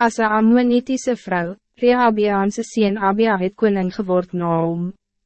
As een Ammonitiese vrou, Rehabeaanse sien Abia het koning geword na hom.